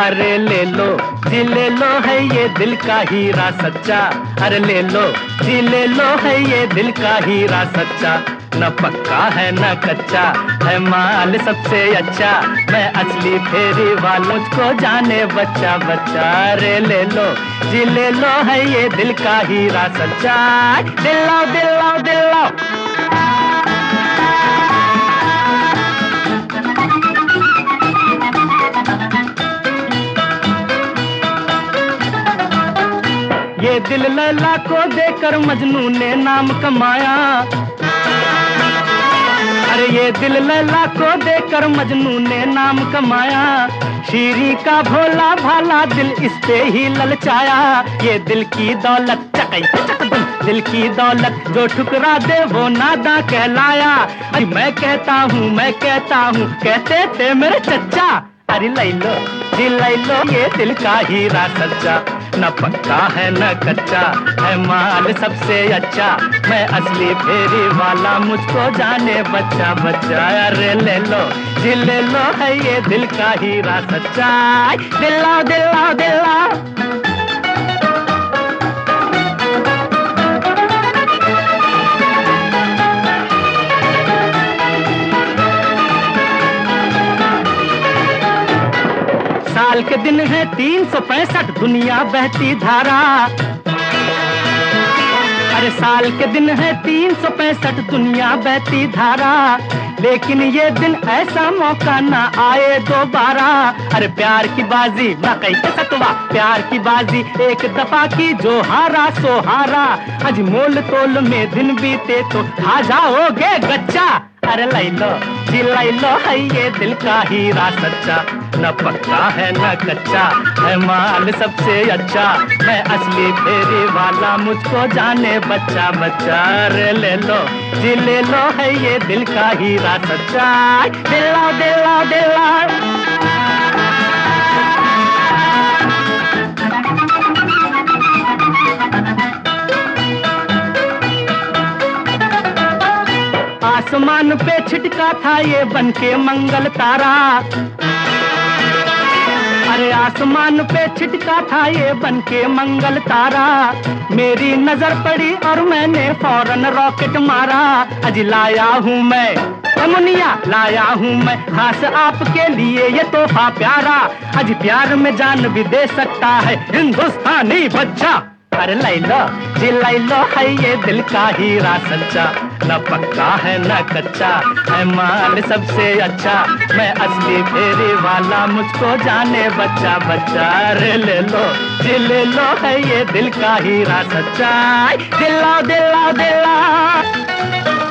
अरे ले लो जी ले लो है ये दिल का हीरा सच्चा। अरे ले लो जी ले लो है ये दिल का हीरा सच्चा। न पक्का है न कच्चा, है माल सबसे अच्छा। मैं असली फेरी वालों को जाने बच्चा बच्चा। अरे ले लो जी ले लो है ये दिल का हीरा सच्चा। दिलाओ दिलाओ दिलाओ दिल लैला को देकर मजनू ने नाम कमाया। अरे ये दिल लैला को देकर मजनू ने नाम कमाया। शीरी का भोला भाला दिल इस पे ही ललचाया। ये दिल की दौलत दिल की दौलत जो ठुकरा दे वो नादा कहलाया। अरे मैं कहता हूँ, मैं कहता हूँ, कहते थे मेरे चच्चा। अरे लै लो दिल लै लो ये दिल का हीरा सच्चा। न पक्का है, न कच्चा है माल सबसे अच्छा। मैं असली फेरी वाला, मुझको जाने बच्चा बच्चा। अरे ले लो दिल ले लो, है ये दिल का हीरा सच्चा। दिलाओ साल के दिन है तीन सौ पैंसठ, दुनिया बहती धारा। अरे साल के दिन है तीन सौ पैंसठ, दुनिया बहती धारा। लेकिन ये दिन ऐसा मौका ना आए दोबारा। अरे प्यार की बाजी कही के सतवा। प्यार की बाजी, एक दफ़ा की जो हारा, सो हारा। आज मोल तोल में दिन बीते तो खा जाओगे गच्चा। अरे लै लो, जी लै लो, है ये दिल का हीरा सच्चा। न पक्का है न कच्चा? है माल सबसे अच्छा। मैं असली फेरी वाला, मुझको जाने बच्चा बच्चा। अरे ले लो, जी ले लो, है ये दिल का हीरा सच्चा। दिला दिला दिला। आसमान पे छिटका था ये बन के मंगल तारा। अरे आसमान पे छिटका था ये बन के मंगल तारा। मेरी नज़र पड़ी और मैंने फ़ौरन रॉकेट मारा। अज लाया हूँ मैं, अमुनिया, लाया हूँ मैं। खास आपके लिए ये तोहफा प्यारा। आज प्यार में जान भी दे सकता है हिंदुस्तानी बच्चा। अरे लाइन लो जी लो है ये दिल का हीरा सच्चा। न पक्का है, न कच्चा है माल सबसे अच्छा। मैं असली फेरी वाला, मुझको जाने बच्चा बच्चा। अरे ले लो जी ले लो है ये दिल का हीरा सच्चा। दिलाओ दिलाओ दिलाओ